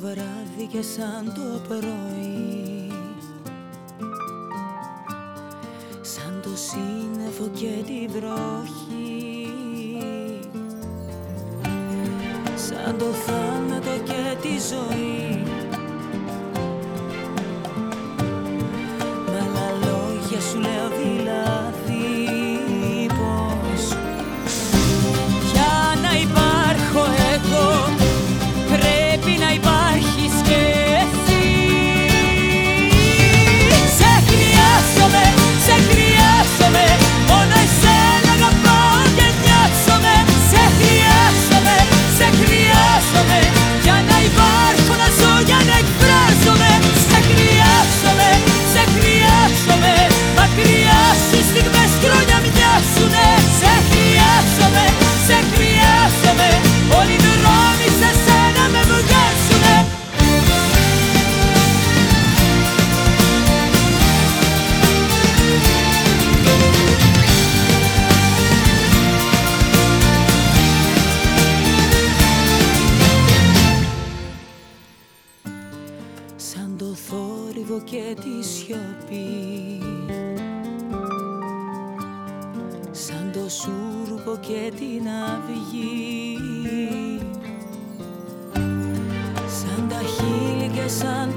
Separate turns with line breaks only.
βράδυ και σαν το πρωί. Σαν το σύννεφο και τη βροχή. Σαν το θάνατο και το θόρυβο και τη σιωπή. Σαν το σούρπο και την αυγή. Σαν τα χείλη και σαν